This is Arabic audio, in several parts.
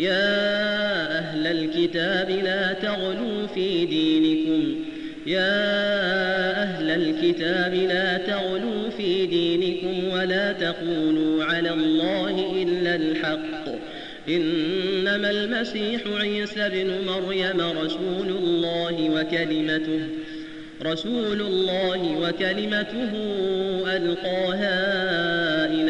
يا أهل الكتاب لا تغلوا في دينكم. يا أهل الكتاب لا تغلوا في دينكم ولا تقولوا على الله إلا الحق. إنما المسيح عيسى بن مريم رسول الله وكلمته رسول الله وكلمته ألقاها إلى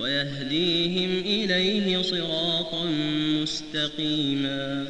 ويهديهم إليه صراطا مستقيما